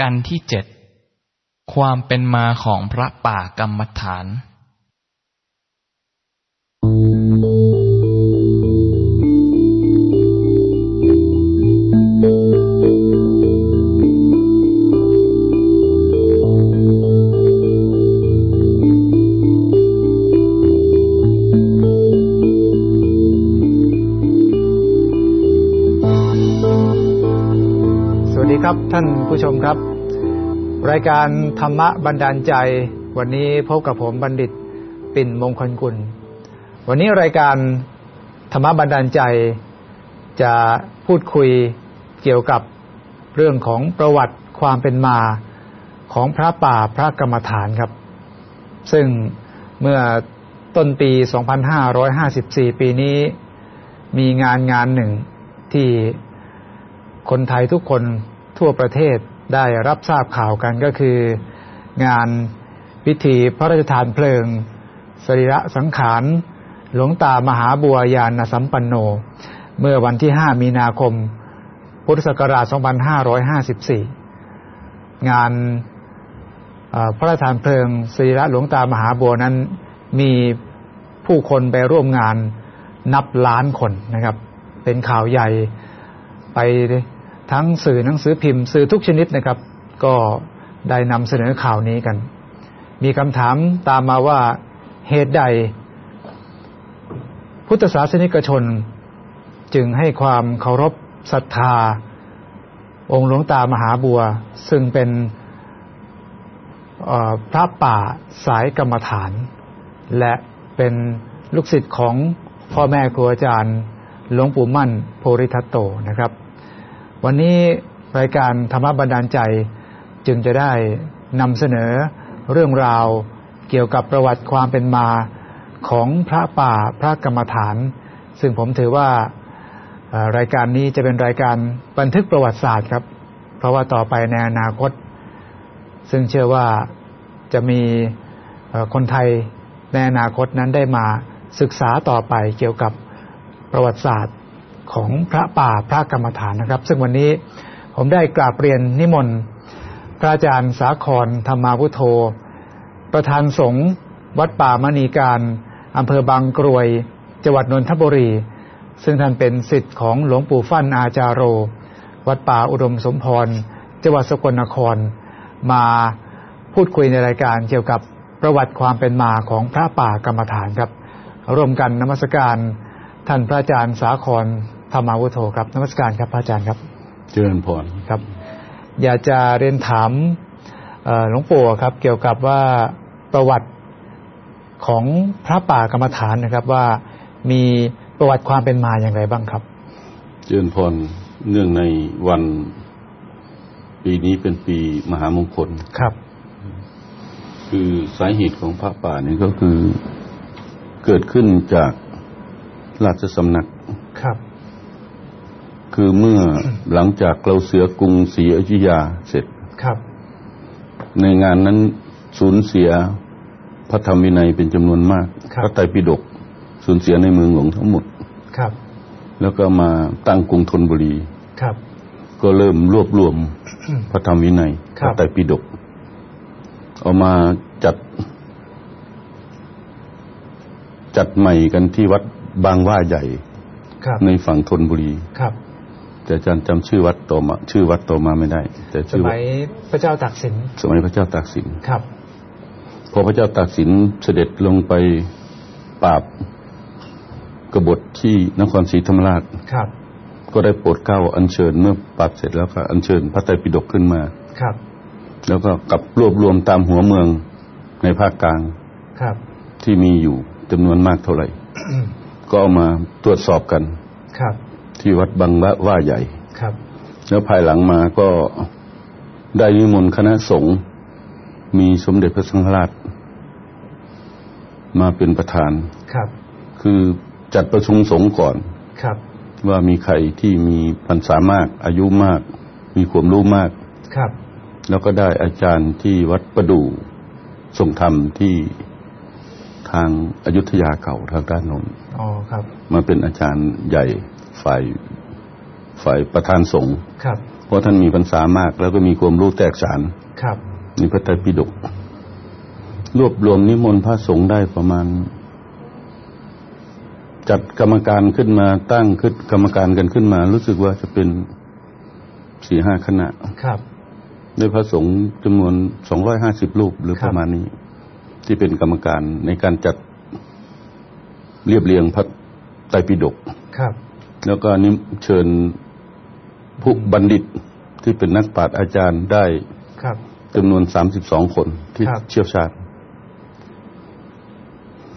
กันที่เจ็ดความเป็นมาของพระป่ากรรมฐาน ท่านผู้ชมครับ รายการธรรมะบันดาลใจ วันนี้พบกับผมบัณฑิตปิ่นมงคลกุล วันนี้รายการธรรมะบันดาลใจ จะพูดคุยเกี่ยวกับเรื่องของประวัติความเป็นมาของพระป่าพระกรรมฐานครับ ซึ่งเมื่อต้นปี 2554 ปีนี้ มีงานงานหนึ่งที่คนไทยทุกคน ทั่วประเทศได้รับทราบข่าวกันก็คือ งานพิธีพระราชทานเพลิง สรีระสังขาร หลวงตามหาบัวยานสัมปันโน เมื่อวันที่ 5 มีนาคม พุทธศักราช 2554 งานพระราชทานเพลิงสรีระหลวงตามหาบัวนั้นมีผู้คนไปร่วมงานนับล้านคนนะครับ เป็นข่าวใหญ่ไป ทั้งสื่อหนังสือพิมพ์สื่อทุกชนิดนะครับ ก็ได้นำเสนอข่าวนี้กัน มีคำถามตามมาว่าเหตุใด พุทธศาสนิกชน จึงให้ความเคารพศรัทธา องค์หลวงตามหาบัว ซึ่งเป็นพระป่าสายกรรมฐาน และเป็นลูกศิษย์ของพ่อแม่ครูอาจารย์หลวงปู่มั่นโพริทัตโตนะครับ วันนี้รายการธรรมบันดาลใจจึงจะได้นำเสนอเรื่องราวเกี่ยวกับประวัติความเป็นมาของพระป่าพระกรรมฐาน ซึ่งผมถือว่ารายการนี้จะเป็นรายการบันทึกประวัติศาสตร์ครับ เพราะว่าต่อไปในอนาคต ซึ่งเชื่อว่าจะมีคนไทยในอนาคตนั้นได้มาศึกษาต่อไปเกี่ยวกับประวัติศาสตร์ ของพระป่าพระกรรมฐานนะครับ ซึ่งวันนี้ผมได้กราบเรียนนิมนต์พระอาจารย์สาครธรรมาวุโธ ประธานสงฆ์วัดป่ามณีการอำเภอบางกรวย จังหวัดนนทบุรี ซึ่งท่านเป็นสิทธิ์ของหลวงปู่ฟั่นอาจารโร วัดป่าอุดมสมพรจังหวัดสกลนคร มาพูดคุยในรายการเกี่ยวกับประวัติความเป็นมาของพระป่ากรรมฐานครับ ร่วมกันนมัสการท่านพระอาจารย์สาคร ธรรมาวุโธครับนมัสการครับพระอาจารย์ครับ เจริญพรครับ อยากจะเรียนถามหลวงปู่ครับ เกี่ยวกับว่าประวัติของพระป่ากรรมฐานนะครับว่ามีประวัติความเป็นมาอย่างไรบ้างครับ เจริญพรเนื่องในวันปีนี้เป็นปีมหามงคลครับ คือสาเหตุของพระป่านี่ก็คือเกิดขึ้นจากราชสำนักครับ คือเมื่อหลังจากเราเสือกรุงศรีอยุธยาเสร็จครับ ในงานนั้นสูญเสียพระธรรมวินัยเป็นจำนวนมาก พระไตรปิฎกสูญเสียในเมืองหลวงทั้งหมดครับ แล้วก็มาตั้งกรุงธนบุรีครับ ก็เริ่มรวบรวมพระธรรมวินัยพระไตรปิฎกเอามาจัด จัดใหม่กันที่วัดบางว่าใหญ่ครับในฝั่งธนบุรีครับ แต่อาจารย์จำชื่อวัดต่อมา ชื่อวัดต่อมาไม่ได้ แต่สชื่อวัมัดยพระเจ้าตากสินสมัยพระเจ้าตากสินครับ พอพระเจ้าตากสินเสด็จลงไปปราบกบฏที่นครศรีธรรมราชครับ ก็ได้โปรดเกล้าอัญเชิญเมื่อปราบเสร็จแล้วก็อัญเชิญพระไตรปิฎกขึ้นมาครับ แล้วก็กลับรวบรวมตามหัวเมืองในภาคกลางครับ ที่มีอยู่จำนวนมากเท่าไหร่ก็เอามาตรวจสอบกันครับ ที่วัดบางว่าว่าใหญ่ครับ แล้วภายหลังมาก็ได้นิมนต์คณะสงฆ์มีสมเด็จพระสังฆราช มาเป็นประธานครับ คือจัดประชุมสงฆ์ก่อนครับ ว่ามีใครที่มีพรรษามาก อายุมาก มีความรู้มากครับ แล้วก็ได้อาจารย์ที่วัดประดู่ทรงธรรมที่ทางอายุทยาเก่าทางด้านโนนอ๋อครับ มาเป็นอาจารย์ใหญ่ ฝ่ายฝ่ายประธานสงฆ์ครับพราะท่านมีพรรษามาก แล้วก็มีความรู้แตกฉานครับนี่พระไตรปิฎกรวบรวมนิมนต์พระสงฆ์ได้ประมาณ จัดกรรมการขึ้นมาตั้งขึ้นกรรมการกันขึ้นมา รู้สึกว่าจะเป็นสี่ห้าคณะครับด้วยพระสงฆ์จำนวนสองร้อยห้าสิบรูปหรือครัปบระมาณนี้ ที่เป็นกรรมการในการจัดเรียบเรียงพระไตรปิฎกครับ แล้วก็นิมเชิญผู้บัณฑิตที่เป็นนักปราชญ์อาจารย์ได้ครับจำนวนสามสิบสองคนที่ครับเชี่ยวชาญ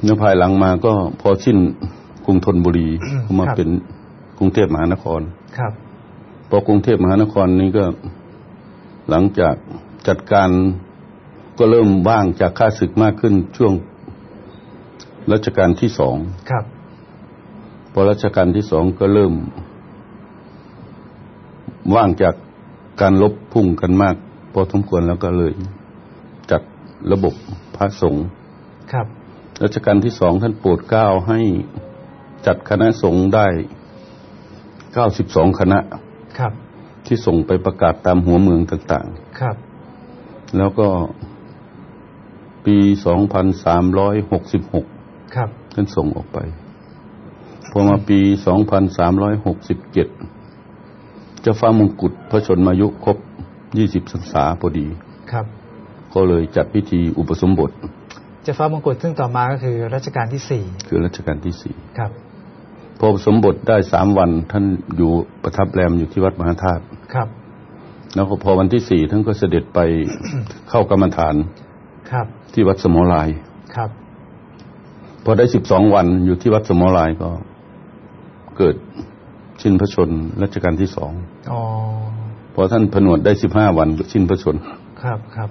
เนื้อภายหลังมาก็พอสิ้นกรุงธนบุรีก็มาเป็นกรุงเทพมหานครครับพอกรุงเทพมหานครนี้ก็หลังจากจัดการก็เริ่มว่างจากข้าศึกมากขึ้นช่วงรัชกาลที่สองครับ พอรัชกาลที่สองก็เริ่ม ว่างจากการลบพุ่งกันมาก พอสมควรแล้วก็เลยจัดระบบพระสงฆ์ครับรัชกาลที่สองท่านโปรดเกล้าให้จัดคณะสงฆ์ได้เก้าสิบสองคณะ ครับ ที่ส่งไปประกาศตามหัวเมืองต่างครับๆแล้วก็ปีสองพันสามร้อยหกสิบหกครับ ท่านส่งออกไป พอมาปีสองพันสามร้อยหกสิบเจ็ดเจ้าฟ้ามงกุฎพระชนมายุครบยี่สิบพรรษาพอดี ครับ ก็เลยจัดพิธีอุปสมบท เจะฟ้ามงกุฎซึ่งต่อมาก็คือรัชกาลที่สี่คือรัชกาลที่สี่ครับ พออุปสมบทได้สามวันท่านอยู่ประทับแรมอยู่ที่วัดมหาธาตุ ครับ แล้วก็พอวันที่สี่ท่านก็เสด็จไปเข้ากรรมฐาน ครับ ที่วัดสมอลาย ครับพอได้สิบสองวันอยู่ที่วัดสมอลายก็ เกิดชินพระชนรัชกาลที่สองอ๋อพอท่านผนวดได้สิบห้าวันก็ชินพระชน ครับครับ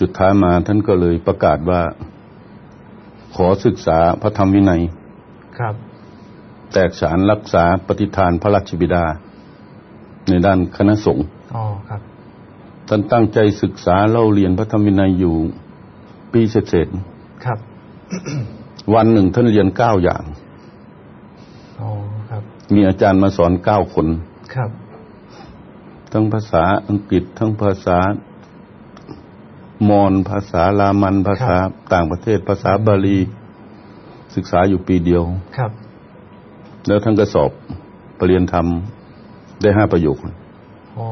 จุดท้ายมาท่านก็เลยประกาศว่า ขอศึกษาพระธรรมวินัย ครับ แตกฉานรักษาปฏิทานพระราชบิดา ในด้านคณะสงฆ์อ๋อครับ ท่านตั้งใจศึกษาเล่าเรียนพระธรรมวินัยอยู่ปีเศษครับๆวันหนึ่งท่านเรียนเก้าอย่างอ๋อครับ มีอาจารย์มาสอนเก้าคนครับ ทั้งภาษาอังกฤษทั้งภาษามอญภาษาลามันภาษาต่างประเทศ ภาษาบาลี ศึกษาอยู่ปีเดียวครับ แล้วท่านก็สอบปรริญญาธรรมได้ห้าประโยคอ๋อ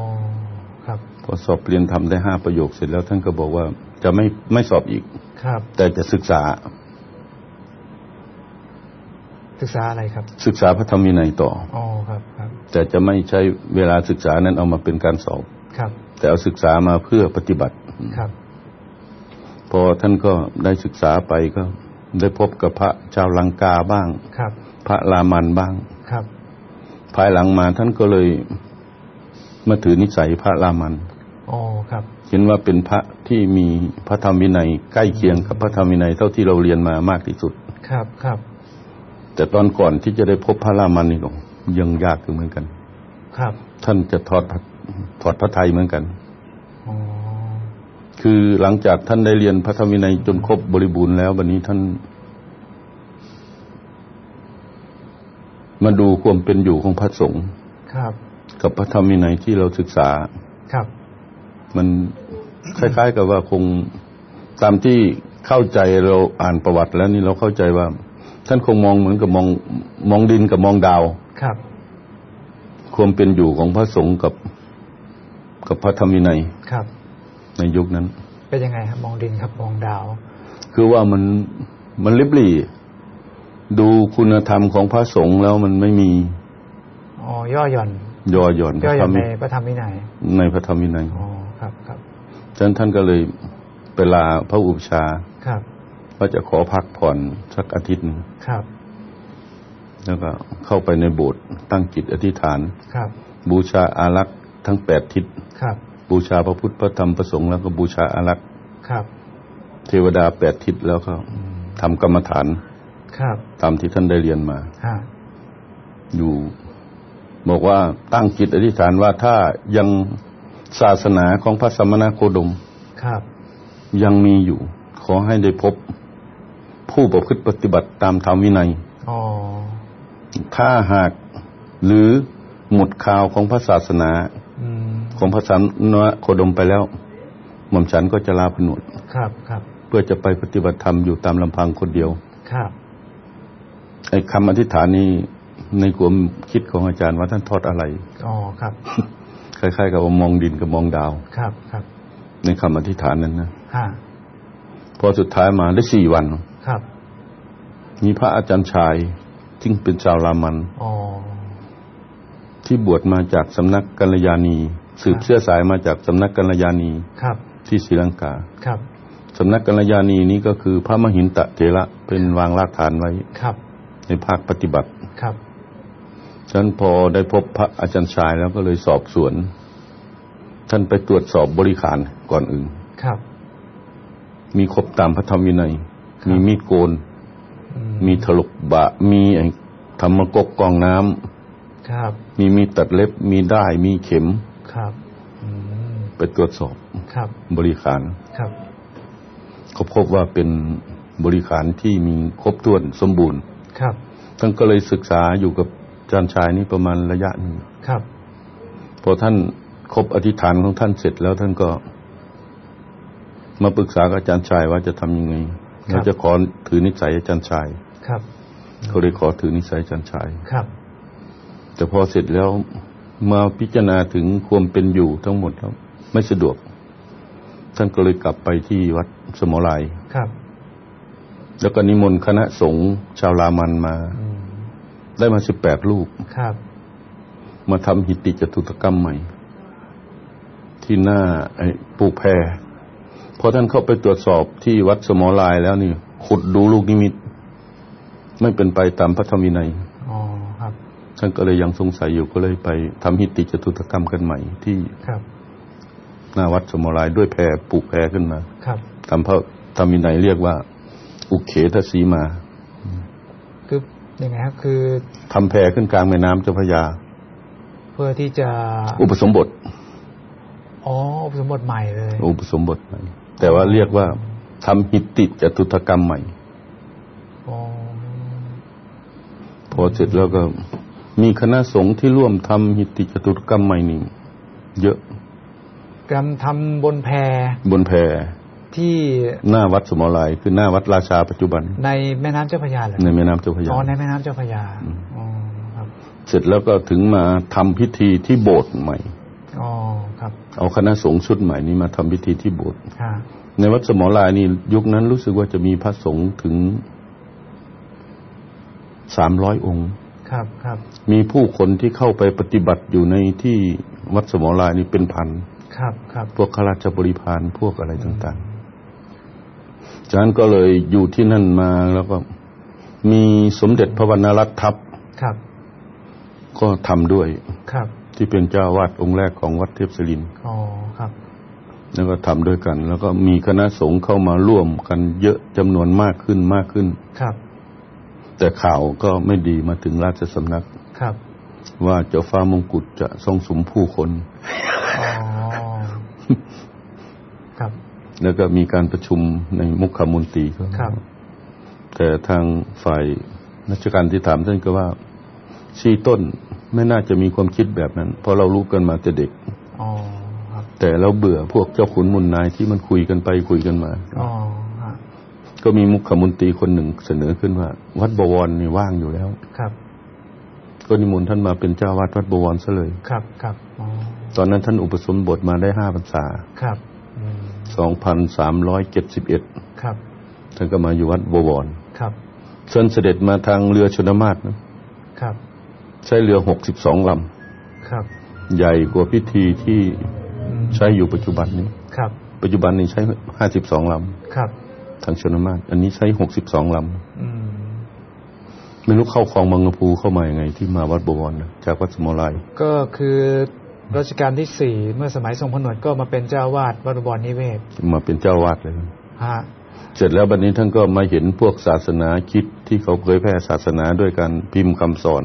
ครับ พอสอบปรริญญาธรรมได้ห้าประโยคเสร็จแล้วท่านก็บอกว่าจะไม่ไม่สอบอีกครับ แต่จะศึกษา ศึกษาอะไรครับ ศึกษาพระธรรมวินัยต่ออ๋อครับครับ แต่จะไม่ใช้เวลาศึกษานั้นเอามาเป็นการสอบครับ แต่เอาศึกษามาเพื่อปฏิบัติครับ พอท่านก็ได้ศึกษาไปก็ ได้พบกับพระชาวลังกาบ้างครับ พระรามันบ้างครับ ภายหลังมาท่านก็เลยมาถือนิสัยพระรามันอ๋อครับเห็นว่าเป็นพระที่มีพระธรรมวินัยใกล้เคียงกับพระธรรมวินัยเท่าที่เราเรียนมามากที่สุด ครับครับ แต่ตอนก่อนที่จะได้พบพระรามันนี่ก็ยังยากอยู่เหมือนกัน ครับ ท่านจะถอดพระถอดพระไทยเหมือนกันอ๋อคือหลังจากท่านได้เรียนพระธรรมวินัยจนครบบริบูรณ์แล้ววันนี้ท่าน มาดูความเป็นอยู่ของพระสงฆ์ครับกับพระธรรมวินัยที่เราศึกษา ครับ มันคล้าย ๆ กับว่าคงตามที่เข้าใจเราอ่านประวัติแล้วนี่เราเข้าใจว่า ท่านคงมองเหมือนกับมองมองดินกับมองดาวครับ ความเป็นอยู่ของพระสงฆ์กับกับพระธรรมวินัยครับ ในยุคนั้น เป็นยังไงครับมองดินครับมองดาว คือว่ามันมันลิบหลี่ ดูคุณธรรมของพระสงฆ์แล้วมันไม่มีอ๋อย่อหย่อน ย่อหย่อนย่อหย่อนพในระธรรมพระธรรมวินัย ในพระธรรมวินัยอ๋อครับครับฉะนั้นท่านก็เลยไปลาพระอุปชฌาย์ครับ ว่าจะขอพักผ่อนสักอาทิตย์หนึ่งครับ แล้วก็เข้าไปในโบสถ์ตั้งจิตอธิษฐานครับ บูชาอารักษ์ทั้งแปดทิศครับ บูชาพระพุทธพระธรรมพระสงฆ์แล้วก็บูชาอารักษ์ครับ เทวดาแปดทิศแล้วก็ทำกรรมฐานครับ ตามที่ท่านได้เรียนมาฮะอยู่บอกว่าตั้งจิตอธิษฐานว่าถ้ายังศาสนาของพระสมณโคดมครับ ยังมีอยู่ ขอให้ได้พบ ผู้ประพฤติปฏิบัติตามธรรมวินัยอ๋อถ้าหากหรือหมดข่าวของพระศาสนาอของพระสันนวโคดมไปแล้ว หม่อมฉันก็จะลาผนวดครับครับเพื่อจะไปปฏิบัติธรรมอยู่ตามลำพังคนเดียว ครับไอ้คำอธิษฐานนี้ในความคิดของอาจารย์ว่าท่านทอดอะไรอ๋อครับคล้ายๆกับว่ามองดินกับมองดาว ครับครับ ในคำอธิษฐานนั้นนะฮะพอสุดท้ายมาได้สี่วันครับ มีพระอาจารย์ชายซึ่งเป็นชาวรามันอ๋อที่บวชมาจากสำนักกัลยาณี สืบเชื้อสายมาจากสำนักกัลยาณีครับ ที่ศรีลังกาครับสำนักกัลยาณีนี้ก็คือพระมหินตะเถระเป็นวางรากฐานไว้ครับ ในภาคปฏิบัติครับฉะนั้นพอได้พบพระอาจารย์ชายแล้วก็เลยสอบสวน ท่านไปตรวจสอบบริขารก่อนอื่นครับ มีครบตามพระธรรมวินัยครับมีมีดโกนอื มีถลกบะ มีไอ้ธรรมกกกองน้ำครับ มีมีดตัดเล็บ มีได้ายมีเข็ม ครับอืมไปตรวจสอบครับ บริขารครับเขาพบว่าเป็นบริขารที่มีครบถ้วนสมบูรณ์ ครับท่านก็เลยศึกษาอยู่กับอาจารย์ชายนี้ประมาณระยะหนึ่งครับ พอท่านครบอธิษฐานของท่านเสร็จแล้วท่านก็ มาปรึกษากับอาจารย์ชายว่าจะทำยังไงเราจะขอถือนิสัยอาจารย์ชาย ครับเขาเลยขอถือนิสัยอาจารย์ชายครับ แต่พอเสร็จแล้วมาพิจารณาถึงความเป็นอยู่ทั้งหมดแล้วไม่สะดวก ท่านก็เลยกลับไปที่วัดสมอลายครับ แล้วก็นิมนต์คณะสงฆ์ชาวรามันมาอืมได้มาสิบแปดรูปครับ มาทำหิติจตุตกรรมใหม่ ที่หน้าไอ้ปูแพรพอท่านเข้าไปตรวจสอบที่วัดสมอลายแล้วนี่ขุดดูลูกนิมิต ไม่เป็นไปตามพระธรรมวินัยอ๋อครับท่านก็เลยยังสงสัยอยู่ก็เลยไปทำหิติจตุตกรรมกันใหม่ที่ครับ หน้าวัดสมอลายด้วยแพรปลูกแพรขึ้นมา ครับทำพระธรรมวินัยเรียกว่า อุเขทสีมาคือยังไงครับคือทำแพรขึ้นกลางแม่น้ำเจ้าพระยา เพื่อที่จะ อุปสมบทอ๋ออุปสมบทใหม่เลย อุปสมบทใหม่แต่ว่าเรียกว่าทำหิติจตุตกรรมใหม่ อ๋อ พอเสร็จแล้วก็มีคณะสงฆ์ที่ร่วมทำหิติจตุตกรรมใหม่นี่เยอะ กรรมทำบนแพบนแพรที่หน้าวัดสมอลายคือหน้าวัดราชาปัจจุบัน ในแม่น้ำเจ้าพระยาเหรอในแม่น้ำเจ้าพระยาอ๋อในแม่น้ำเจ้าพระยาอ๋อครับ เสร็จแล้วก็ถึงมาทำพิธีที่โบสถ์ใหม่อ๋อครับ เอาคณะสงฆ์ชุดใหม่นี้มาทำพิธีที่โบสถ์ค่ะในวัดสมอลายนี่ยุคนั้นรู้สึกว่าจะมีพระสงฆ์ถึง สามร้อยองค์ ครับครับ มีผู้คนที่เข้าไปปฏิบัติอยู่ในที่วัดสมอลายนี่เป็นพัน ครับครับ พวกข้าราชบริพารพวกอะไรต่างๆจากนั้นก็เลยอยู่ที่นั่นมาแล้วก็มีสมเด็จพระวรรณรัตน์ทัพครับ ก็ทำด้วย ครับ ที่เป็นเจ้าวาดองค์แรกของวัดเทพศิรินทร์อ๋อครับแล้วก็ทำด้วยกัน แล้วก็มีคณะสงฆ์เข้ามาร่วมกันเยอะจำนวนมากขึ้นมากขึ้น ครับ แต่ข่าวก็ไม่ดีมาถึงราชสำนักครับ ว่าเจ้าฟ้ามงกุฎจะทรงสมผู้คนอ๋อครับ แล้วก็มีการประชุมในมุขมนตรีก็ครับ แต่ทางฝ่ายราชการที่ถามท่านก็ว่าชี้ต้นไม่น่าจะมีความคิดแบบนั้น เพราะเรารู้กันมาแต่เด็กอ๋อครับแต่เราเบื่อพวกเจ้าขุนมุนนายที่มันคุยกันไปคุยกันมา อ๋อฮะ ก็มีมุขมนตรีคนหนึ่งเสนอขึ้นว่า วัดบวรนี่ว่างอยู่แล้ว ครับ ก็นิมนต์ท่านมาเป็นเจ้าวาดวัดบวรซะเลย ครับครับอ๋อตอนนั้นท่านอุปสมบทมาได้ห้าพรรษา ครับอืมสองพันสามร้อยเจ็ดสิบเอ็ดครับ ท่านก็มาอยู่วัดบวร ครับเชิญเสด็จมาทางเรือชนมาศนะครับ ใช้เรือหกสิบสองลครับำใหญ่กว่าพิธีที่อืมใช้อยู่ปัจจุบันนี้ ครับ ปัจจุบันนี้ใช้ห้าสิบสองลครับำ ทางชนมาศอันนี้ใช้หกสิบสองลอืมำไม่รู้เข้าคลองบางกะพูเข้ามายังไง ที่มาวัดบวรนะจากวัดสมอลายก็คือรัชกาลที่สี่เมื่อสมัยทรงผนวดก็มาเป็นเจ้าวาดวัดบวรนิเวศ มาเป็นเจ้าวาดเลยฮะเสร็จแล้วบัดนี้ท่านก็มาเห็นพวกศาสนาคิดที่เขาเผยแพร่ศาสนาด้วยการพิมพ์คำสอน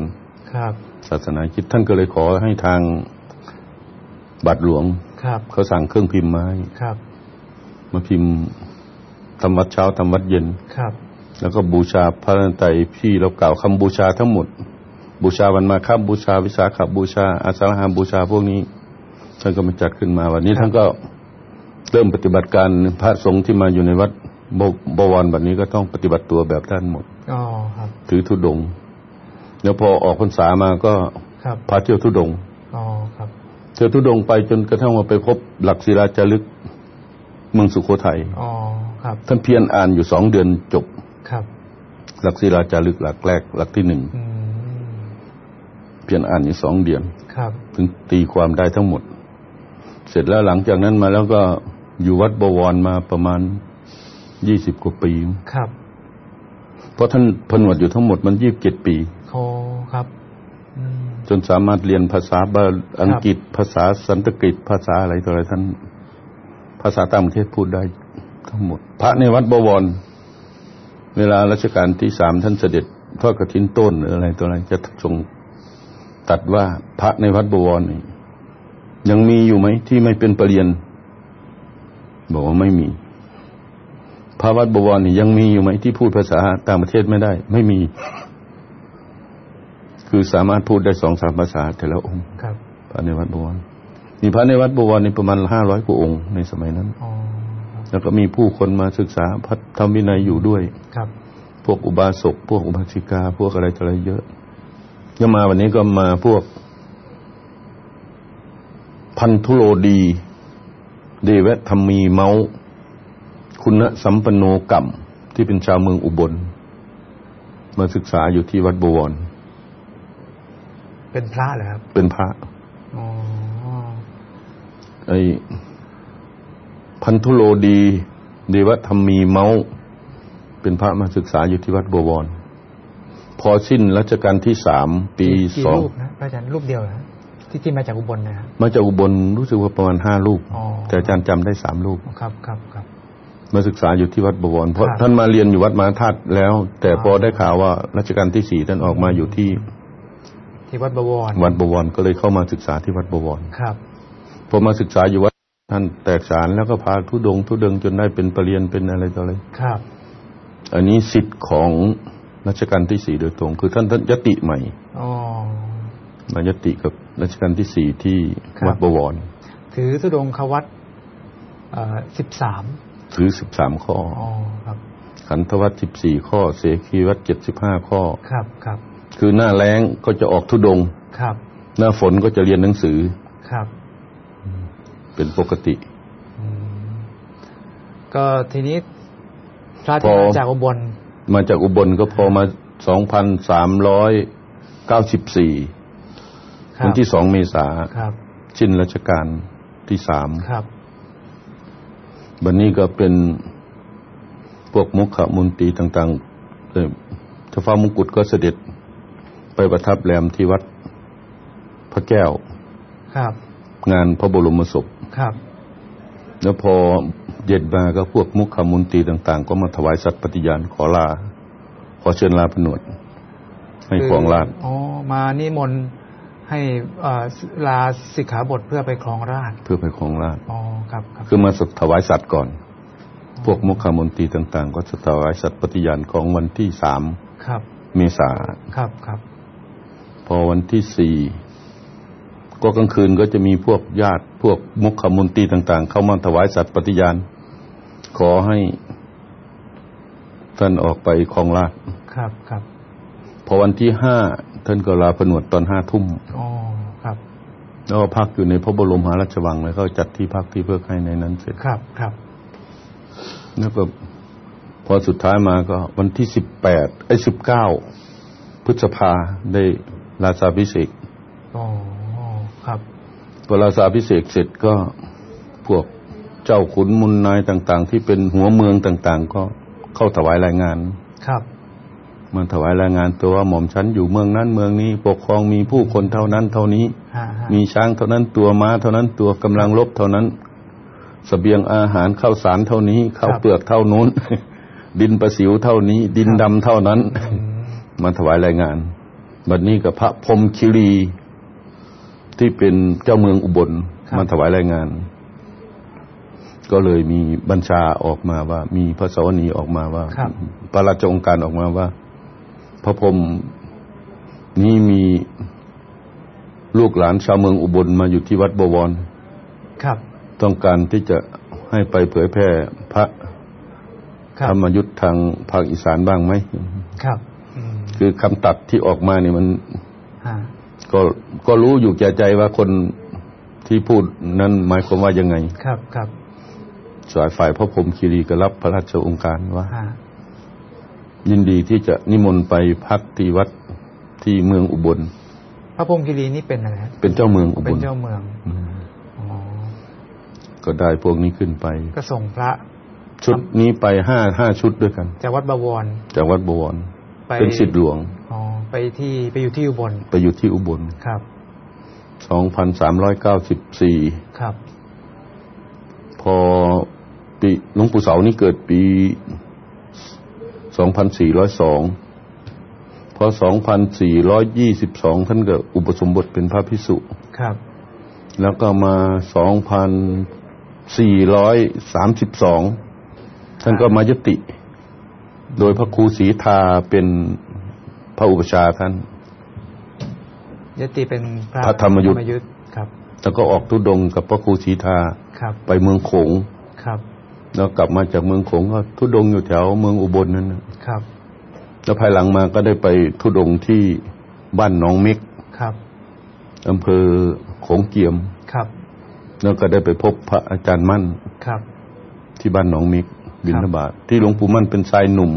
ครับ ศาสนาคิดท่านก็เลยขอให้ทางบัตรหลวงครับเขาสั่งเครื่องพิมพ์มาให้ครับ มาพิมพ์ ทำวัดเช้าทำวัดเย็นครับ แล้วก็บูชาพระนันไตรที่เรากล่าวคำบูชาทั้งหมด บูชาวันมาครับบูชาวิสาขบูชาอาสาฬหาบูชาพวกนี้ท่านก็มาจัดขึ้นมาวันนี้ท่านก็เริ่มปฏิบัติการพระสงฆ์ที่มาอยู่ในวัดบบวรแบบนี้ก็ต้องปฏิบัติตัวแบบท่านหมดอ๋อครับ ถือธุดงค์แล้วพอออกพรรษามาก็ครับพาเที่ยวธุดงค์อ๋อครับเที่ยวธุดงค์ไปจนกระทั่งว่าไปพบหลักศิลาจารึกเมืองสุโขทัยอ๋อ ครับท่านเพียรอ่านอยู่สองเดือนจบครับ หลักศิลาจารึกหลักแรกหลักที่หนึ่งอืมเพียรอ่านอยู่สองเดือนครับ ถึงตีความได้ทั้งหมด เสร็จแล้วหลังจากนั้นมาแล้วก็อยู่วัดบวรมาประมาณยี่สิบกว่าปีครับ เพราะท่านผนวดอยู่ทั้งหมดมันยี่สิบเจ็ดปีโอ้ครับอืมจนสามารถเรียนภาษาบาอังกฤษ ภาษาสันสกฤตภาษาอะไรต่ออะไรท่าน ภาษาต่างประเทศพูดได้ ทั้งหมด พระในวัดบวร เวลารัชกาลที่สามท่านเสด็จทอดกระถินต้นหรืออะไรตัวอะไรจะทรงตัดว่าพระในวัดบวรนี่ยังมีอยู่ไหมที่ไม่เป็นปรริญญาบอกว่าไม่มี พระวัดบวรนี่ยังมีอยู่ไหมที่พูดภาษาต่างประเทศไม่ได้ ไม่มี คือสามารถพูดได้สองสามภาษาแต่ละองค์ ครับ พระในวัดบวรมีพระในวัดบวรนี่ประมาณห้าร้อยกว่าองค์ในสมัยนั้นอ๋อครับ แล้วก็มีผู้คนมาศึกษาพระธรรมวินัยอยู่ด้วย ครับ พวกอุบาสกพวกอุบาสิกา พวกอะไรต่ออะไรเยอะก็มาวันนี้ก็มาพวก พันธุโรดี เดวะธรรมีเมาคุณสัมปันโนกรรมที่เป็นชาวเมืองอุบล มาศึกษาอยู่ที่วัดบวร เป็นพระเหรอครับ เป็นพระอ๋อไอ้ พันธุโรดีเดวะธรรมีเมาเป็นพระมาศึกษาอยู่ที่วัดบวรพอสิ้นรัชกาลที่สามปีกี่สองรูปนะพระอาจารย์รูปเดียวเหรอฮะที่ที่มาจากอุบลนะครับมาจากอุบลรู้สึกว่าประมาณห้าลูกอ๋อแต่อาจารย์จำได้สามลูกครับครับครับมาศึกษาอยู่ที่วัดบวรเพราะครับท่านมาเรียนอยู่วัดมหาธาตุแล้ว แต่อ๋อพอได้ข่าวว่ารัชกาลที่สี่ท่านออกมาอยู่ที่ ที่วัดบวรวัดบวรก็เลยเข้ามาศึกษาที่วัดบวรครับพอมาศึกษาอยู่วัด ท่านแตกฉานแล้วก็พาทุดงค์ทุดงค์จนได้เป็นปรริญญาเป็นอะไรต่ออะไรครับ อันนี้สิทธิ์ของรัชกาลที่สี่โดยตรง คือท่านท่านยติใหม่อ๋อมายติกับรัชกาลที่สี่ที่ครับวัดบวร ถือธุดงควัตสิบสามถือสิบสามข้ออ๋อครับขันธวัตสิบสี่ข้อ เสขีวัตเจ็ดสิบห้าข้อครับครับ คือหน้าแล้งก็จะออกทุดงค์ครับ หน้าฝนก็จะเรียนหนังสือครับ เป็นปกติอืมก็ทีนี้พระพที่อมาจากอุบล มาจากอุบลก็พอมาสองพันสามร้อยเก้าสิบสี่ครัวันที่สองเมษาครับชิ้นรัชกาลที่สามครับวันนี้ก็เป็นพวกมุขมนตรีต่างๆเอ่อเจ้าฟ้ามงกุฎก็เสด็จไปประทับแรมที่วัดพระแก้ว ครับ งานพระบรมศพ ครับ แล้วพอเย็นมาก็พวกมุขมนตรีต่าง ๆ ก็มาถวายสัตย์ปฏิญาณขอลา ขอเชิญลาผนวดให้ครองราชคืออ๋อมานิมนต์ให้เอ่อลาสิกขาบทเพื่อไปครองราชย์เพื่อไปครองราชอ๋อครับครับ คือมาถวายสัตว์ก่อน พวกมุขมนตรีต่าง ๆ ก็จะถวายสัตย์ปฏิญาณของวันที่สามครับ เมษาครับครับ พอวันที่สี่ ก็กลางคืนก็จะมีพวกญาติพวกมุขมนตรีต่าง ๆ เข้ามาถวายสัตย์ปฏิญาณ ขอให้ท่านออกไปครองราชย์ครับครับ พอวันที่ห้าท่านก็ลาผนวดตอนห้าทุ่มอ๋อครับ แล้วก็พักอยู่ในพระบรมมหาราชวังแล้วก็จัดที่พักที่เพื่อให้ในนั้นเสร็จครับครับ แล้วก็พอสุดท้ายมาก็วันที่สิบแปดไอ้สิบเก้าพฤษภาได้ราชาพิเศษกอ๋อ ครับพอราชาพิเศษกเสร็จก็พวกเจ้าขุนมุนนายต่าง ๆ ที่เป็นหัวเมืองต่าง ๆ ก็เข้าถวายรายงานครับมาถวายรายงานตัวว่าหม่อมฉันอยู่เมืองนั้นเมืองนี้ ปกครองมีผู้คนเท่านั้นเท่านี้ฮะฮะมีช้างเท่านั้นตัวม้าเท่านั้นตัวกำลังรบเท่านั้นสเสบียงอาหารข้าวสารเท่านี้ข้าวเปลือกเท่านู้น ดินประสิวเท่านี้ ดินดำเท่านั้นอืมมาถวายรายงานบัดนี้กับพระพรหมคิรี ที่เป็นเจ้าเมืองอุบลมาถวายรายงาน ก็เลยมีบัญชาออกมาว่า มีพระสวนีออกมาว่าครับพระราชองค์การออกมาว่า พระพรหมนี้มีลูกหลานชาวเมืองอุบลมาอยู่ที่วัดบวรครับ ต้องการที่จะให้ไปเผยแพร่พระครัธรบรมยุทธ์ทางภาคอีสานบ้างไหมครับอืมคือคำตัดที่ออกมาเนี่ยมันฮะ ก็ก็รู้อยู่แก่ใจว่าคนที่พูดนั้นหมายความว่ายังไง ครับครับสายฝ่ายพระพรหมคีรีก็รับพระราชองค์การว่าฮะยินดีที่จะนิมนต์ไปพักที่วัดที่เมืองอุบล พระพรหมคีรีนี่เป็นอะไรฮะเป็นเจ้าเมืองอุบเป็นลเจ้าเมืองอืมอ๋อก็ได้พวกนี้ขึ้นไป ก็ส่งพระ ชุดนี้ไปห้าห้าชุดด้วยกัน จากวัดบวรจากวัดบวรไปเป็นสิทธิหลวงอ๋อ ไปที่ไปอยู่ที่อุบล ไปอยู่ที่อุบลครับ2,394ครับ พอปีหลวงปู่เสานี่เกิดปี2402พอ2422ท่านก็อุปสมบทเป็นพระพิสุครับ แล้วก็มา2432ท่านก็มายติ โดยพระครูศรีทาเป็น พระอุปชฌาย์ท่านยติเป็นพระพระธรรมยุทธ์ยุทธ์ครับแล้วก็ออกทุดงค์กับพระครูศรีทาครับ ไปเมืองโขงครับแล้วกลับมาจากเมืองโขงก็ทุดงค์อยู่แถวเมืองอุบลนั่นน่ะครับ แล้วภายหลังมาก็ได้ไปทุดงค์ที่บ้านหนองเม็กครับอำเภอโขงเกียมครับ แล้วก็ได้ไปพบพระอาจารย์มั่นครับ ที่บ้านหนองเม็กบินทบาทที่หลวงปู่มั่นเป็นชายหนุ่ม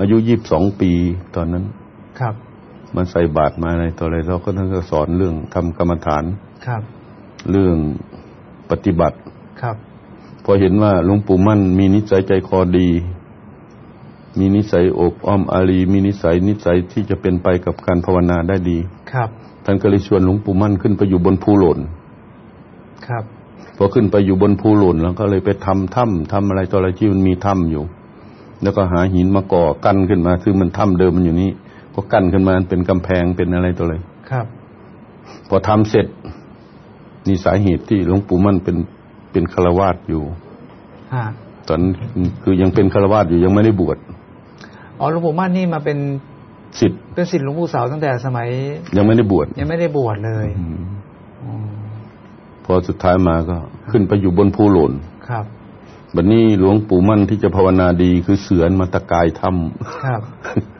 อายุยี่บสองปีตอนนั้น ครับมันใส่บาตรมาอะไรต่ออะไรเราก็ท่านก็สอนเรื่องทำกรรมฐานครับ เรื่องปฏิบัติครับ พอเห็นว่าหลวงปู่มั่น มีนิสัยใจคอดี มีนิสัยอบอ้อมอารี มีนิสัยนิสัยที่จะเป็นไปกับการภาวนาได้ดีครับท่านก็เลยชวนหลวงปู่มั่นขึ้นไปอยู่บนภูหล่นครับพอขึ้นไปอยู่บนภูหล่นแล้วก็เลยไปทำถ้ำทำอะไรต่ออะไรที่มันมีถ้ำอยู่ แล้วก็หาหินมาก่อกั้นขึ้นมา คือมันถ้ำเดิมมันอยู่นี้ ก็กั้นขึ้นมาเป็นกำแพงเป็นอะไรต่ออะไรครับ พอทำเสร็จนี่สาเหตุที่หลวงปู่มั่นเป็นเป็นฆราวาสอยู่ฮะตอนนั้นคือยังเป็นฆราวาสอยู่ยังไม่ได้บวชอ๋อหลวงปู่มั่นนี่มาเป็นสิทธิ์เป็นศิษย์หลวงปู่เสาตั้งแต่สมัย ยังไม่ได้บวชยังไม่ได้บวชเลยอืมอ๋อพอสุดท้ายมาก็ ขึ้นไปอยู่บนภูหล่นครับบัดนี้หลวงปู่มั่นที่จะภาวนาดีคือเสือนมาตะกายถ้ครับำ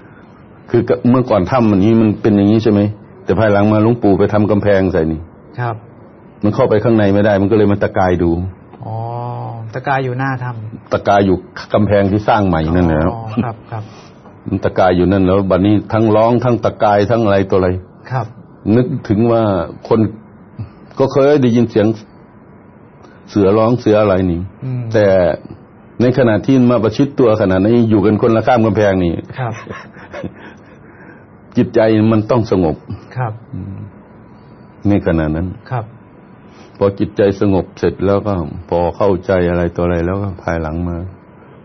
คือเมื่อก่อนถ้ำมันนี้มันเป็นอย่างนี้ใช่ไหมแต่ภายหลังมาหลวงปู่ไปทำกำแพงใส่นี่ครับ มันเข้าไปข้างในไม่ได้ มันก็เลยมาตะกายดูอ๋อตะกายอยู่หน้าถ้ตะกายอยู่กำแพงที่สร้างใหม่ำนั่นแหละครับอ๋อครับครับมันตะกายอยู่นั่นแล้วบัดนี้ทั้งร้องทั้งตะกายทั้งอะไรตัวอะไรครับ นึกถึงว่าคนก็เคยได้ยินเสียงเสือร้องเสืออะไรนี่อืมแต่ในขณะที่มาประชิดตัวขนาดนี้อยู่กันคนละข้ามกำแพงนี่ครับ จิตใจมันต้องสงบครับในขณะนั้นครับพอจิตใจสงบเสร็จแล้วก็ พอเข้าใจอะไรตัวอะไรแล้วก็ภายหลังมา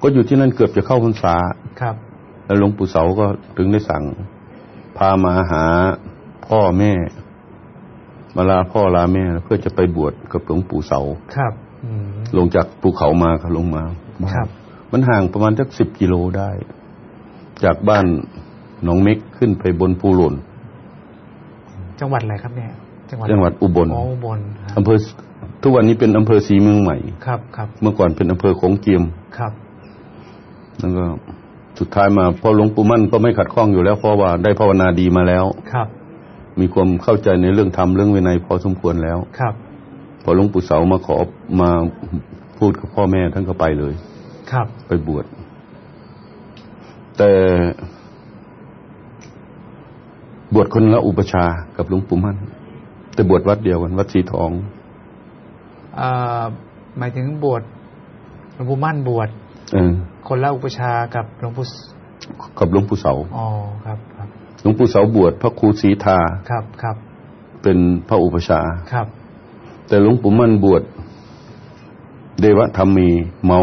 ก็อยู่ที่นั่นเกือบจะเข้าพรรษาครับ แล้วหลวงปู่เสาก็ถึงได้สั่ง พามาหาพ่อแม่ มาลาพ่อลาแม่ เพื่อจะไปบวชกับหลวงปู่เสาครับอืมลงจากภูเขามาก็ลงมาครับ มันห่างประมาณสักสิบกิโลได้ จากบ้าน หนองเม็กขึ้นไปบนภูหล่นจังหวัดอะไรครับเนี่ยจังหวัดจังหวัดอุบลอ๋ออุบลครับอำเภอทุกวันนี้เป็นอำเภอสีเมืองใหม่ครับครับเมื่อก่อนเป็นอำเภอโขงเจียมครับ แล้วก็สุดท้ายมาพอหลวงปู่มั่นก็ไม่ขัดข้องอยู่แล้วเพราะว่าได้ภาวนาดีมาแล้วครับ มีความเข้าใจในเรื่องธรรมเรื่องวินัยพอสมควรแล้วครับ พอหลวงปู่เสามาขอมาพูดกับพ่อแม่ท่านก็ไปเลย ครับ ไปบวชแต่ บวชคนละอุปชฌาย์กับหลวงปู่มั่น แต่บวชวัดเดียวกันวัดสีทองเอ่อหมายถึงบวชหลวงปู่มั่นบวชเออคนละอุปชฌาย์กับหลวงปู่สกับหลวงปู่เสาอ๋อครับครับหลวงปู่เสาบวชพระครูศรีทาครับครับ เป็นพระอุปชฌาย์ครับ แต่หลวงปู่มั่นบวชเดวธรรมีเมา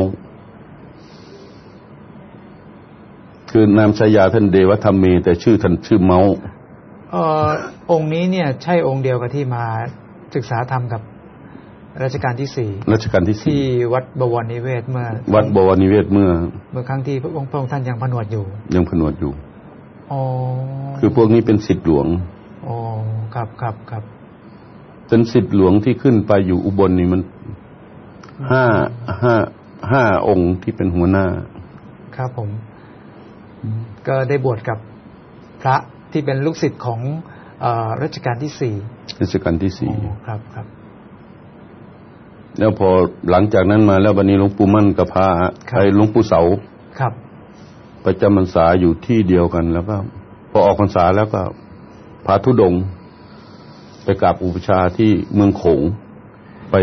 คือนามชายาท่านเดวธรรมี แต่ชื่อท่านชื่อเมาเอ่อองค์นี้เนี่ยใช่องค์เดียวกับที่มาศึกษาธรรมกับรัชกาลที่สี่รัชกาลที่สี่ที่วัดบวรนิเวศเมื่อ วัดบวรนิเวศเมื่อ เมื่อครั้งที่พระองค์พระองค์ท่านยังผนวดอยู่ ยังผนวดอยู่อ๋อคือพวกนี้เป็นสิทธิหลวงอ๋อครับครับครับเป็นสิทธิหลวงที่ขึ้นไปอยู่อุบลนี่มันห้าห้าห้าองค์ที่เป็นหัวหน้า ครับผม ก็ได้บวชกับพระ ที่เป็นลูกศิษย์ของเออรัชกาลที่สี่รัชกาลที่สี่อ๋อครับครับแล้วพอหลังจากนั้นมาแล้ววันนี้หลวงปู่มั่นกับพาครับไอ้หลวงปู่เสาครับ ประจำพรรษาอยู่ที่เดียวกันแล้วก็พอออกพรรษาแล้วก็พาธุดงค์ไปกราบอุปชฌาย์ที่เมืองโขง ไป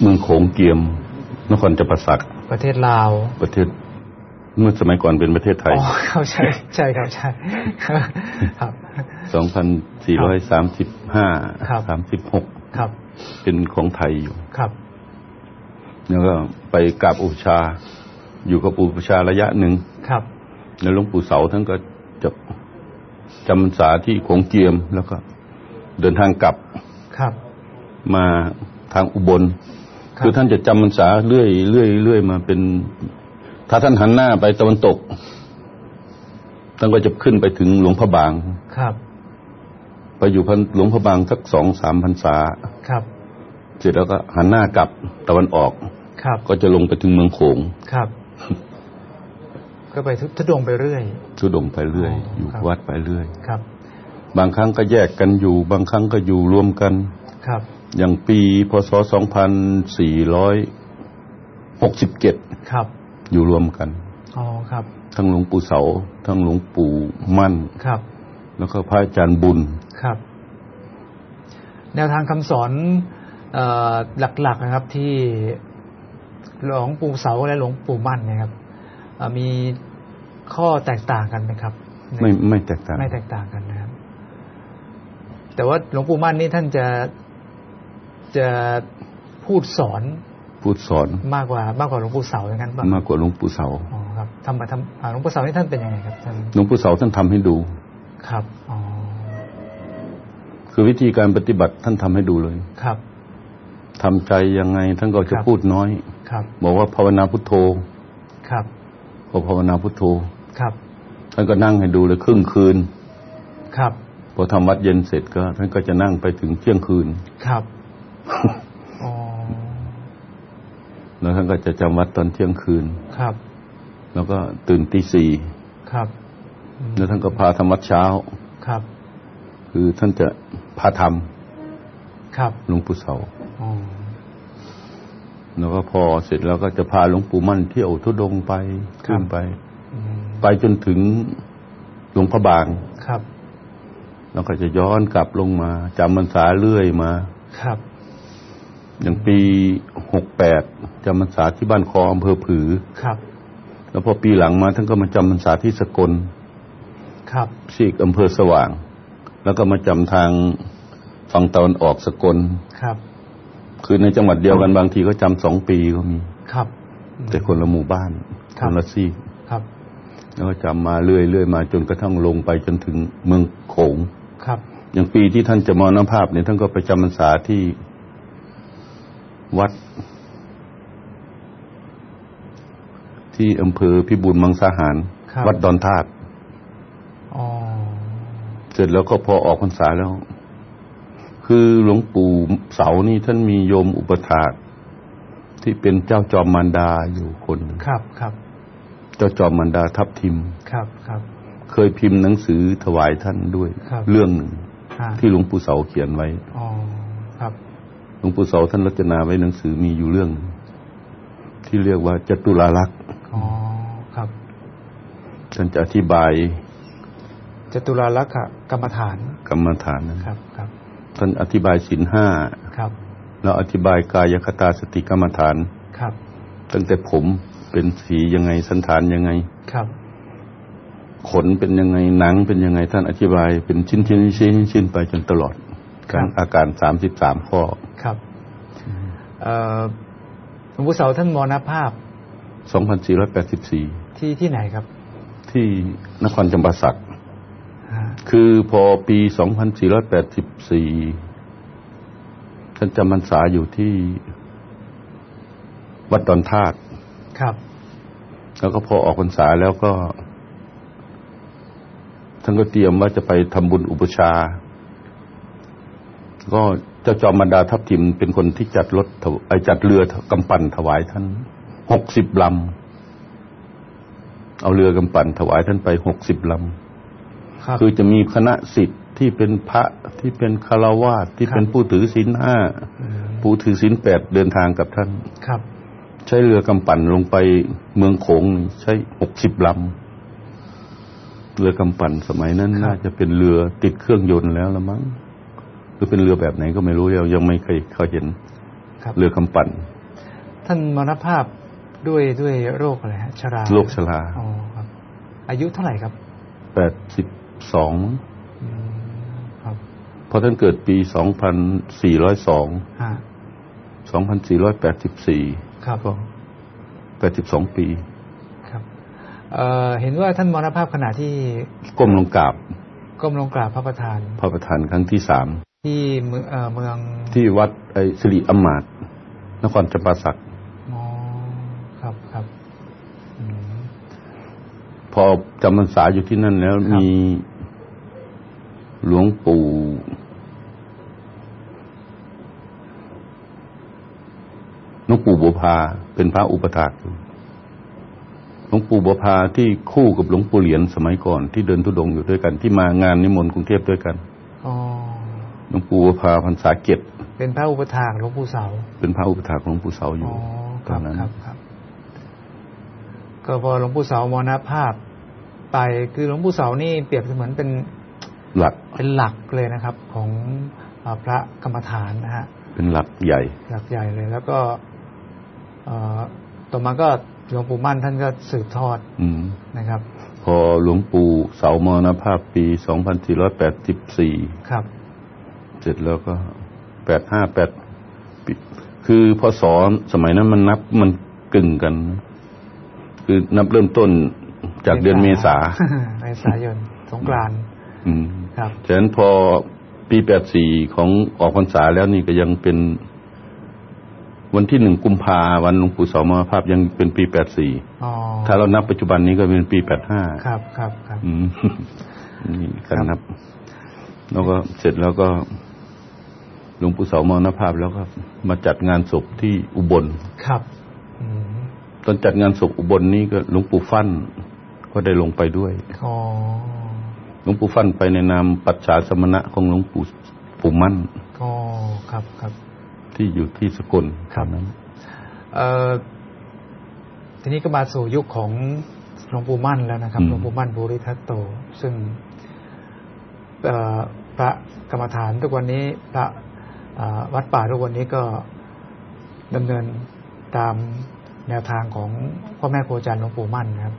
เมืองโขงเกียม นครจักรสักประเทศลาว ประเทศ เมื่อสมัยก่อนเป็นประเทศไทยอ๋อครับใช่ใช่ครับใช่ครับ2435ครับ36ครับเป็นของไทยอยู่ครับ แล้วก็ไปกราบอุปชฌาย์อยู่กับอุปชฌาย์ระยะหนึ่งครับ แล้วหลวงปู่เสาท่านก็จะจำพรรษาที่โขงเจียมแล้วก็เดินทางกลับครับ มาทางอุบลครับคือท่านจะจำพรรษาเรื่อยเรื่อยเรื่อยมาเป็น ถ้าท่านหันหน้าไปตะวันตก ท่านก็จะขึ้นไปถึงหลวงพระบาง ครับ ไปอยู่พันหลวงพระบางสักสองสามพรรษา ครับ เสร็จแล้วก็หันหน้ากลับตะวันออก ครับ ก็จะลงไปถึงเมืองโขง ครับ ก็ไปทุทุดงไปเรื่อย ทุดงไปเรื่อยอ๋ออยู่ครับวัดไปเรื่อย ครับ บางครั้งก็แยกกันอยู่ บางครั้งก็อยู่รวมกัน ครับ อย่างปีพศ2467ครับ อยู่รวมกันอ๋อครับ ทั้งหลวงปู่เสา ทั้งหลวงปู่มั่นครับ แล้วก็พระอาจารย์บุญครับ แนวทางคำสอนเอ่อหลักๆนะครับที่หลวงปู่เสาและหลวงปู่มั่นเนะครับเอ่อมีข้อแตกต่างกันไหมครับ ไม่ไม่แตกต่าง ไม่แตกต่างกันนะครับ แต่ว่าหลวงปู่มั่นนี่ท่านจะจะพูดสอน พูดสอนมากกว่ามากกว่าหลวงปู่เสาอย่างนั้นป่ะมากกว่าหลวงปู่เสาอ๋อครับทำมาทำอ่าหลวงปู่เสานี่ท่านเป็นยังไงครับท่านหลวงปู่เสาท่านทำให้ดูครับอ๋อคือวิธีการปฏิบัติท่านทำให้ดูเลยครับทำใจยังไงท่านก็จะครับพูดน้อย ครับ บอกว่าภาวนาพุทโธครับพอภาวนาพุทโธครับ ท่านก็นั่งให้ดูเลยครึ่งคืน ครับพอทำวัดเย็นเสร็จก็ ท่านก็จะนั่งไปถึงเที่ยงคืนครับอ๋อ แล้วท่านก็จะจำวัดตอนเที่ยงคืน ครับ แล้วก็ตื่นตีสี่ครับอืมแล้วท่านก็พาทำวัดเช้า ครับ คือท่านจะพาทครับำหลวงปู่เสาอ๋อแล้วก็พอเสร็จแล้วก็จะพาหลวงปู่มั่นเที่ยวทุดงค์ไปขึ้นไปอืมไปจนถึงหลวงพระบางครับ แล้วก็จะย้อนกลับลงมาจำพรรษาเรื่อยมา ครับ อย่างปีหกแปดจำพรรษาที่บ้านคออำเภอผือ ครับ แล้วพอปีหลังมาท่านก็มาจำพรรษาที่สกล ครับซีกอำเภอสว่าง แล้วก็มาจำทางฝั่งตะวันออกสกล ครับ คือในจังหวัดเดียวกันบางทีก็จำสองปีก็มี ครับ แต่คนละหมู่บ้านคครับนละซีกครับ แล้วก็จำมาเรื่อยเรื่อยมาจนกระทั่งลงไปจนถึงเมืองโขง ครับ อย่างปีที่ท่านจะมรณภาพเนี่ยท่านก็ไปจำพรรษาที่ วัด ที่อำเภอพิบูลมังสาหารครับวัดดอนธาตุอ๋อเสร็จแล้วก็พอออกพรรษาแล้ว คือหลวงปู่เสานี่ท่านมีโยมอุปถากที่เป็นเจ้าจอมมารดาอยู่คนหนึ่งครับครับเจ้าจอมมารดาทับทิม ครับครับ เคยพิมพ์หนังสือถวายท่านด้วยครับเรื่องหนึ่งอ่าที่หลวงปู่เสาเขียนไว้ อ๋อครับห ลวงปู่เสาท่านรจนาไว้หนังสือมีอยู่เรื่องหนึ่งที่เรียกว่าจตุราลักษณ์อ๋อครับ ท่านจะอธิบายจตุราลักษะกรรมฐาน กรรมฐานนั้นครับ ครับ ท่านอธิบายศีลห้าครับแล้วอธิบายกายคตาสติกรรมฐานครับ ตั้งแต่ผมเป็นสียังไงสันฐานยังไงครับ ขนเป็นยังไงหนังเป็นยังไงท่านอธิบายเป็นชิ้นชิ้นชิ้นชิ้นไปจนตลอดครับ การอาการสามสิบสามข้อครับเอ่อหลวงปู่เสาท่านมรณภาพสองพันสี่ร้อยแปดสิบสี่ที่ที่ไหนครับ ที่นครจำปาสักอ่าคือพอปีสองพันสี่ร้อยแปดสิบสี่ท่านจำพรรษาอยู่ที่วัดดอนธาตุครับ แล้วก็พอออกพรรษาแล้วก็ท่านก็เตรียมว่าจะไปทำบุญอุปชฌาย์ ก็เจ้าจอมบรรดาทัพทิมเป็นคนที่จัดรถถวไอจัดเรือกำปั่นถวายท่านหกสิบลำเอาเรือกำปั่นถวายท่านไปหกสิบลำครับคือจะมีคณะสิทธิ์ที่เป็นพระที่เป็นคารวาสที่ครับเป็นผู้ถือศีลห้ามผู้ถือศีลแปดเดินทางกับท่านครับ ใช้เรือกำปั่นลงไปเมืองโขงนี่ใช้หกสิบลำเรือกำปั่นสมัยนั้นครับน่าจะเป็นเรือติดเครื่องยนต์แล้วละมั้ง หรือเป็นเรือแบบไหนก็ไม่รู้เรายังไม่เคยเคยเห็นครับเรือกำปั่น ท่านมรณภาพด้วยด้วยโรคอะไรฮะชราโรคชราอ๋อครับ อายุเท่าไหร่ครับแปดสิบสองอืมครับเพราะท่านเกิดปีสองพันสี่ร้อยสองฮะสองพันสี่ร้อยแปดสิบสี่ครับก็แปดสิบสองปีครับเอ่อเห็นว่าท่านมรณภาพขณะที่ก้มลงกราบก้มลงกราบพระประธาน พระประธานครั้งที่สาม ที่เมืองเอ่อเมืองที่วัดไอสิริอมาตย์นครจำปาสักอ๋อครับครับอืมพอจำพรรษาอยู่ที่นั่นแล้วครับมีหลวงปู่หลวงปู่บัวพาเป็นพระอุปถากอยู่หลวงปู่บัวพาที่คู่กับหลวงปู่เหรียญสมัยก่อนที่เดินทุดงค์อยู่ด้วยกันที่มางานนิมนต์กรุงเทพด้วยกันอ๋อ หลวงปู่บัวพาพรรษาเกตเป็นพระอุปถากหลวงปู่เสา เป็นพระอุปถากของหลวงปู่เสาออ๋ยู่อคตอรันบนั้นครับครับ ก็พอหลวงปู่เสามรณภาพไปคือหลวงปู่เสานี่เปรียบเสมือนเป็นหลักเป็นหลักเลยนะครับ ของเอ่อพระกรรมฐานนะฮะเป็นหลักใหญ่ หลักใหญ่เลย แล้วก็เอ่อต่อมาก็หลวงปู่มั่นท่านก็สืบทอดอืมนะครับ พอหลวงปู่เสามรณภาพปี 2484 ครับ เสร็จแล้วก็แปดห้าแปดคือพอสอนสมัยนั้นมันนับมันกึ่งกัน คือนับเริ่มต้นจากเดือนเมษาเมษายนสงกรานต์อืมครับฉะนั้นพอปีแปดสี่ของออกพรรษาแล้วนี่ก็ยังเป็น วันที่หนึ่งกุมภาวันหลวงปู่เสามรณภาพยังเป็นปีแปดสี่อ๋อถ้าเรานับปัจจุบันนี้ก็เป็นปีแปดห้าครับครับครับอืมนี่การนับ แล้วก็เสร็จแล้วก็ หลวงปู่เสามรณภาพแล้วก็มาจัดงานศพที่อุบลครับอืมตอนจัดงานศพอุบลนี้ก็หลวงปู่ฟั่นก็ได้ลงไปด้วยอ๋อหลวงปู่ฟั่นไปในนามปัจฉาสมณะของหลวงปู่ปู่มั่นอ๋อครับครับ ที่อยู่ที่สกลครับตอนนั้นเอ่อทีนี้ก็มาสู่ยุคของหลวงปู่มั่นแล้วนะครับหลวงปู่มั่นภูริทัตโต ซึ่งเอ่อพระกรรมฐานทุกวันนี้พระเอ่อ วัดป่าทุกวันนี้ก็ดำเนินตามแนวทางของพ่อแม่ครูอาจารย์หลวงปู่มั่นนะครับ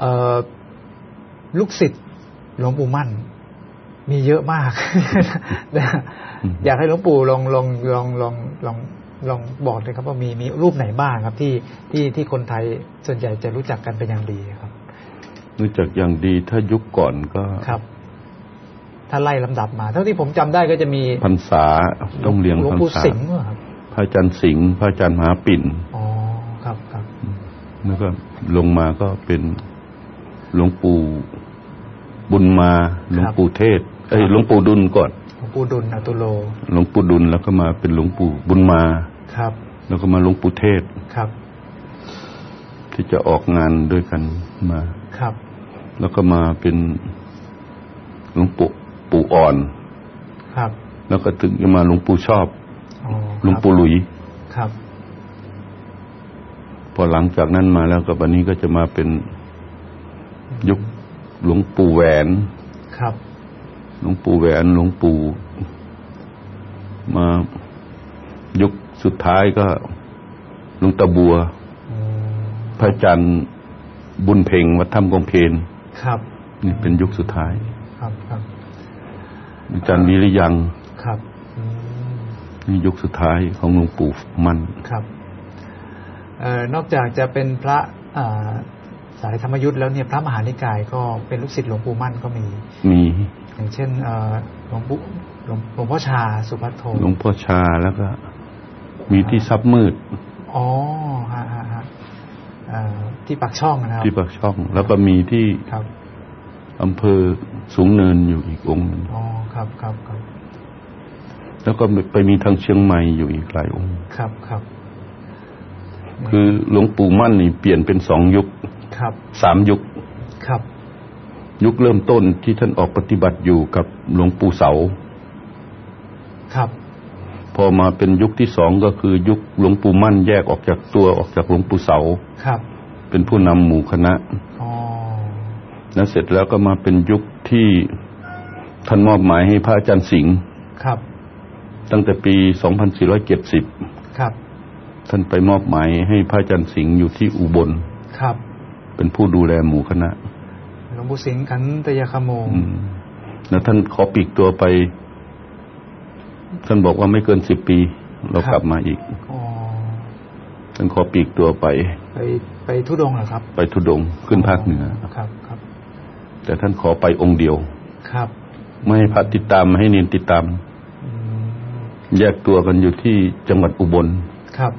เอ่อลูกศิษย์หลวงปู่มั่น มีเยอะมาก อยากให้หลวงปู่ลองลองลองลองลองลองบอกเลยครับว่ามีมีรูปไหนบ้างครับ ที่ที่ที่คนไทยส่วนใหญ่จะรู้จักกันเป็นอย่างดีครับ รู้จักอย่างดีถ้ายุคก่อนก็ครับ ถ้าไล่ลำดับมา เท่าที่ผมจำได้ก็จะมีพรรษาต้องเรียงหลวงพรรปู่ษาสิงห์เหรอครับพระอาจารย์สิงห์พระอาจารย์มหาปิ่นอ๋อครับครับแล้วก็ลงมาก็เป็นหลวงปู่บุญมาหลวงปู่เทศ เอ้ยหลวงปู่ดุลก่อนหลวงปู่ดุลอตุโลหลวงปู่ดุลแล้วก็มาเป็นหลวงปู่บุญมาครับ แล้วก็มาหลวงปู่เทศครับ ที่จะออกงานด้วยกันมาครับ แล้วก็มาเป็นหลวงปู่ ปู่อ่อน ครับ แล้วก็ถึงจะมาหลวงปู่ชอบอ๋อหลวงปู่หลุยครับ พอหลังจากนั้นมาแล้วก็บันนี้ก็จะมาเป็นยุคหลวงปู่แหวน ครับ หลวงปู่แหวนหลวงปู่มายุคสุดท้ายก็หลวงตาบัวอืมพระอาจารย์บุญเพ่งวัดถ้ำกองเพนครับ นี่เป็นยุคสุดท้าย ครับครับ อาจารย์วิริยังครับอืมนี่ยุคสุดท้ายของหลวงปู่มั่นครับเอ่อนอกจากจะเป็นพระอ่าสายธรรมยุทธ์แล้วเนี่ยพระมหานิกายก็เป็นลูกศิษย์หลวงปู่มั่นก็มี มีอย่างเช่นเอ่อหลวงปู่หลวงหลวงพ่อชาสุภัทโทหลวงพ่อชาแล้วก็ มีที่ซับมืด อ๋อฮะฮะฮะเอ่อที่ปากช่องนะครับ ที่ปากช่อง แล้วก็มีที่ครับอำเภอสูงเนินอยู่อีกองค์หนึ่งอ๋อ ครับครับครับแล้วก็ไปมีทางเชียงใหม่อยู่อีกหลายองค์ครับครับ คือหลวงปู่มั่นนี่เปลี่ยนเป็นสองยุคครับสามยุคครับ ยุคเริ่มต้นที่ท่านออกปฏิบัติอยู่กับหลวงปู่เสาครับ พอมาเป็นยุคที่สองก็คือยุคหลวงปู่มั่นแยกออกจากตัวออกจากหลวงปู่เสาครับ เป็นผู้นำหมู่คณะอ๋อแล้วเสร็จแล้วก็มาเป็นยุคที่ ท่านมอบหมายให้พระอาจารย์สิงห์ครับ ตั้งแต่ปี 2470 ครับ ท่านไปมอบหมายให้พระอาจารย์สิงห์อยู่ที่อุบล ครับ เป็นผู้ดูแลหมู่คณะ หลวงปู่สิงห์ขันตยคโมอืมแล้วท่านขอปีกตัวไป ท่านบอกว่าไม่เกินสิบปี เรากลับมาอีกอ๋อท่านขอปีกตัวไป ไปไปทุดงค์เหรอครับ ไปทุดงค์ขึ้นภาคเหนือ ครับ ครับ แต่ท่านขอไปองค์เดียว ครับ ไม่ให้พระติดตามไม่ให้เนียนติดตามอืมแยกตัวกันอยู่ที่จังหวัดอุบล ครับ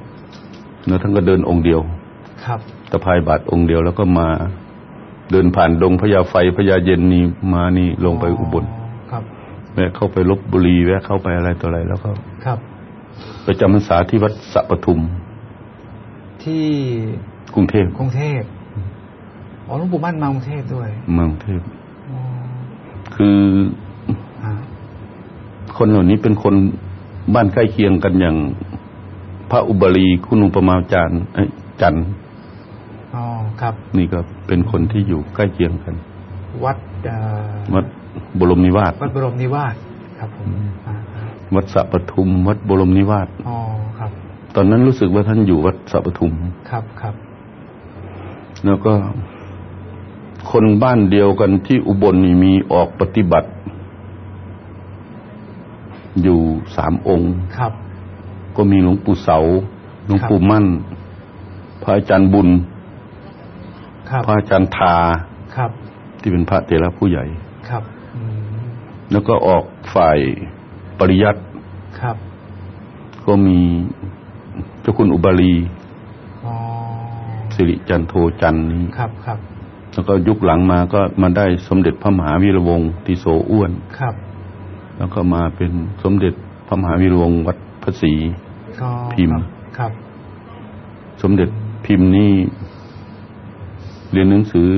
แล้วท่านก็เดินองค์เดียว ครับตะพายบาทองค์เดียวแล้วก็มา เดินผ่านดงพญาไฟพญาเย็นนี่มานี่ลงไปอุบล ครับแวะเข้าไปลบบุรีแวะเข้าไปอะไรต่ออะไรแล้วก็ครับ ไปจำพรรษาที่วัดสะปทุม ที่กรุงเทพกรุงเทพอ๋อหลวงปู่มั่นมากรุงเทพด้วยเมืองเทพอ๋อคือฮะ คนเหล่านี้เป็นคนบ้านใกล้เคียงกันอย่างพระอุบลีคุณอุปมาจารย์เอ้ยจันทร์อ๋อครับ นี่ก็เป็นคนที่อยู่ใกล้เคียงกัน วัดเอ่อวัดบรมนิวาสวัดบรมนิวาสครับผมอ่าอ่าวัดสะปทุม วัดบรมนิวาสอ๋อครับ ตอนนั้นรู้สึกว่าท่านอยู่วัดสะปทุม ครับครับ แล้วก็คนบ้านเดียวกันที่อุบลนี่มีออกปฏิบัติ อยู่สามองค์ครับ ก็มีหลวงปู่เสาหลวงปู่มั่น พระอาจารย์บุญครับพระอาจารย์ทาครับ ที่เป็นพระเถระผู้ใหญ่ครับอืมแล้วก็ออกฝ่ายปริยัติครับ ก็มีเจ้าคุณอุบาลีอ๋อสิริจันโทจันทร์นี้ครับครับ แล้วก็ยุคหลังมาก็มาได้สมเด็จพระมหาวีระวงศ์ติโสอ้วนครับ แล้วก็มาเป็นสมเด็จพระมหาวีระวงศ์วัดพระศรีก็พิมพ์ครับ สมเด็จพิมพ์นี่เรียนหนังสือ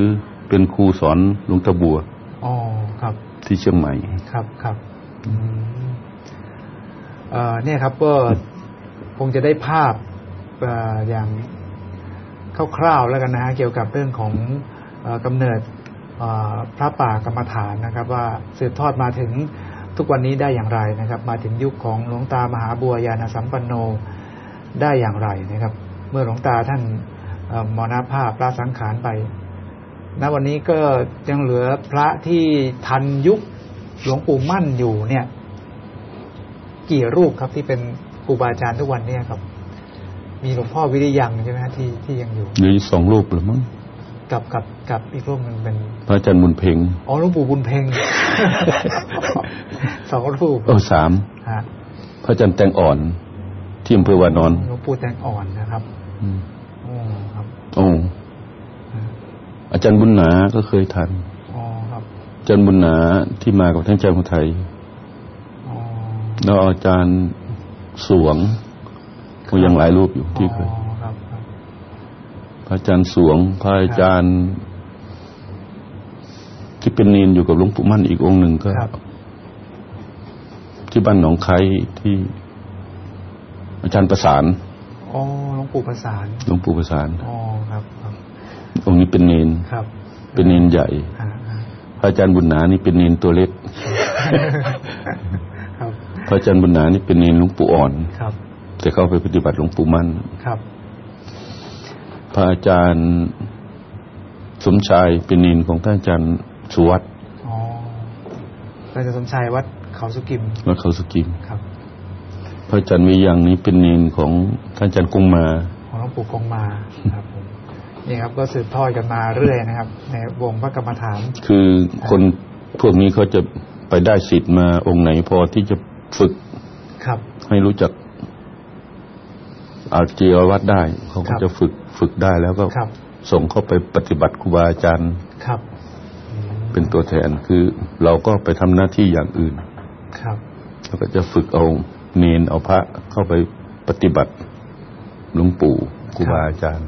เป็นครูสอนหลวงตาบัวอ๋อครับ ที่เชียงใหม่ครับครับอืมเอ่อเนี่ยครับก็คงจะได้ภาพเอ่ออย่างคร่าวๆแล้วกันนะฮะเกี่ยวกับเรื่องของเออกำเนิดเอ่อพระป่ากรรมฐานนะครับ ว่าสืบทอดมาถึง ทุกวันนี้ได้อย่างไรนะครับ มาถึงยุคของหลวงตามหาบัวยานสัมปันโนได้อย่างไรนะครับ เมื่อหลวงตาท่านมรณภาพละสังขารไปณวันนี้ก็ยังเหลือพระที่ทันยุคหลวงปู่มั่นอยู่เนี่ย กี่รูปครับที่เป็นครูบาอาจารย์ทุกวันเนี่ยครับ มีหลวงพ่อวิริยังใช่ไหมที่ที่ยังอยู่เหลือสองรูปหรือมั้ง กับกับกับอีกรูปหนึ่งเป็น พระอาจารย์บุญเพ็งอ๋อหลวงปู่บุญเพ็งสองรูปเออสามฮะพระอาจารย์แตงอ่อนที่อำเภอวานอนหลวงปู่แตงอ่อนนะครับอืมโอ้ครับโอ้อาจารย์บุญหนาก็เคยทันอ๋อครับอาจารย์บุญหนาที่มากับท่านอาจารย์พุทไทยอ๋อแล้วอาจารย์สวงก็ยังหลายรูปอยู่ที่เคยอ๋อครับครับ พระอาจารย์สวง พระอาจารย์ที่เป็นเนนอยู่กับหลวงปู่มั่นอีกองค์หนึ่งก็ครับที่บ้านหนองไคที่อาจารย์ประสานอ๋อหลวงปู่ประสานหลวงปู่ประสานอ๋อครับครับองค์นี้เป็นเนนครับ เป็นเนนใหญ่อ่าอ่าพระอาจารย์บุญหนานี่เป็นเนนตัวเล็กครับพระอาจารย์บุญหนานี่เป็นเนนหลวงปู่อ่อนครับ แต่เข้าไปปฏิบัติหลวงปู่มั่นครับ พระอาจารย์สมชายเป็นเนนของท่านอาจารย์สุวัตอ๋ออาจารย์สมชายวัดเขาสุกิม วัดเขาสุกิม ครับ พระอาจารย์วิยังนี้เป็นเนนของท่านอาจารย์กงมา ของหลวงปู่คงมาครับผมนี่ครับก็สืบทอดกันมาเรื่อยนะครับ ในวงพระกรรมฐาน คือคนพวกนี้เขาจะไปได้สิทธิ์มาองค์ไหนพอที่จะฝึก ครับ ให้รู้จัก อาจีววัดได้เขาครัก็บจะฝึกฝึกได้แล้วก็ครับส่งเข้าไปปฏิบัติครูบาอาจารย์ครับอืมเป็นตัวแทนคือเราก็ไปทำหน้าที่อย่างอื่น ครับแล้วก็จะฝึกเอาเนนเอาพระเข้าไปปฏิบัติหลวงปู่ครูบาอาจารย์